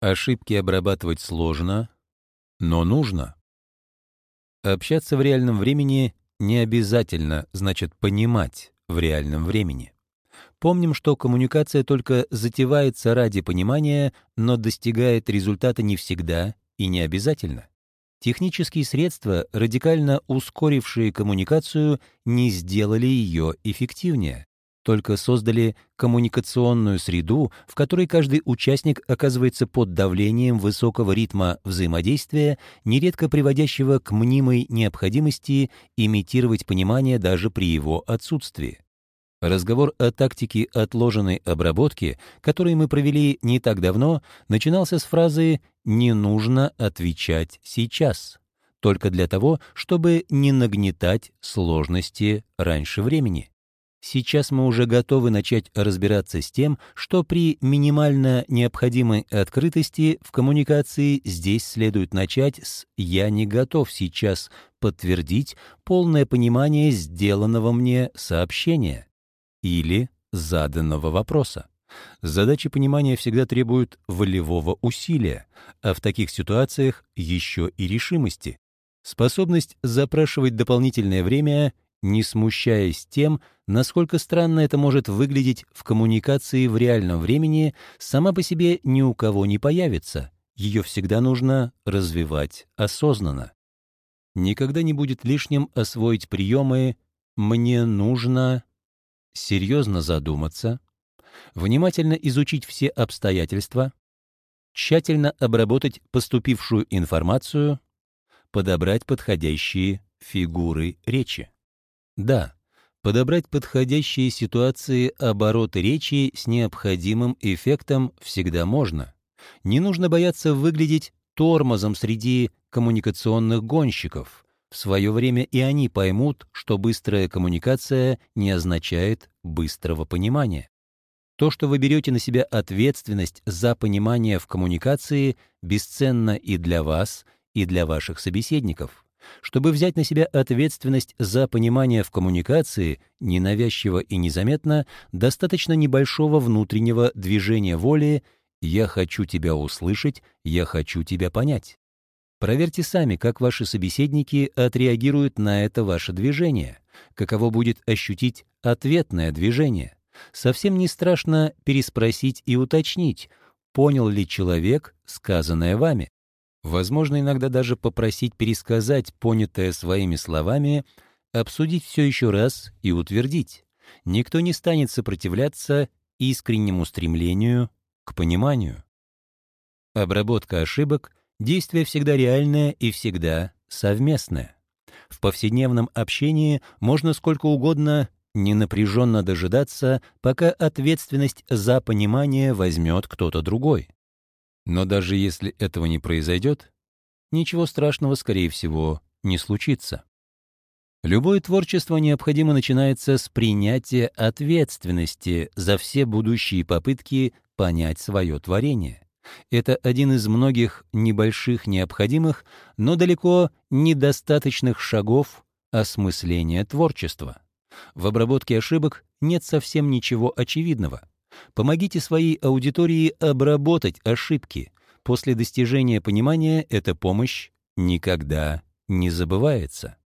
Ошибки обрабатывать сложно, но нужно. Общаться в реальном времени не обязательно, значит понимать в реальном времени. Помним, что коммуникация только затевается ради понимания, но достигает результата не всегда и не обязательно. Технические средства, радикально ускорившие коммуникацию, не сделали ее эффективнее только создали коммуникационную среду, в которой каждый участник оказывается под давлением высокого ритма взаимодействия, нередко приводящего к мнимой необходимости имитировать понимание даже при его отсутствии. Разговор о тактике отложенной обработки, который мы провели не так давно, начинался с фразы «не нужно отвечать сейчас», только для того, чтобы не нагнетать сложности раньше времени. Сейчас мы уже готовы начать разбираться с тем, что при минимально необходимой открытости в коммуникации здесь следует начать с «я не готов сейчас подтвердить полное понимание сделанного мне сообщения» или заданного вопроса. Задачи понимания всегда требуют волевого усилия, а в таких ситуациях еще и решимости. Способность запрашивать дополнительное время не смущаясь тем, насколько странно это может выглядеть в коммуникации в реальном времени, сама по себе ни у кого не появится. Ее всегда нужно развивать осознанно. Никогда не будет лишним освоить приемы «мне нужно» серьезно задуматься, внимательно изучить все обстоятельства, тщательно обработать поступившую информацию, подобрать подходящие фигуры речи. Да, подобрать подходящие ситуации обороты речи с необходимым эффектом всегда можно. Не нужно бояться выглядеть тормозом среди коммуникационных гонщиков. В свое время и они поймут, что быстрая коммуникация не означает быстрого понимания. То, что вы берете на себя ответственность за понимание в коммуникации, бесценно и для вас, и для ваших собеседников. Чтобы взять на себя ответственность за понимание в коммуникации, ненавязчиво и незаметно, достаточно небольшого внутреннего движения воли «я хочу тебя услышать», «я хочу тебя понять». Проверьте сами, как ваши собеседники отреагируют на это ваше движение, каково будет ощутить ответное движение. Совсем не страшно переспросить и уточнить, понял ли человек сказанное вами. Возможно, иногда даже попросить пересказать понятое своими словами, обсудить все еще раз и утвердить. Никто не станет сопротивляться искреннему стремлению к пониманию. Обработка ошибок — действие всегда реальное и всегда совместное. В повседневном общении можно сколько угодно ненапряженно дожидаться, пока ответственность за понимание возьмет кто-то другой. Но даже если этого не произойдет, ничего страшного, скорее всего, не случится. Любое творчество необходимо начинается с принятия ответственности за все будущие попытки понять свое творение. Это один из многих небольших необходимых, но далеко недостаточных шагов осмысления творчества. В обработке ошибок нет совсем ничего очевидного. Помогите своей аудитории обработать ошибки. После достижения понимания эта помощь никогда не забывается.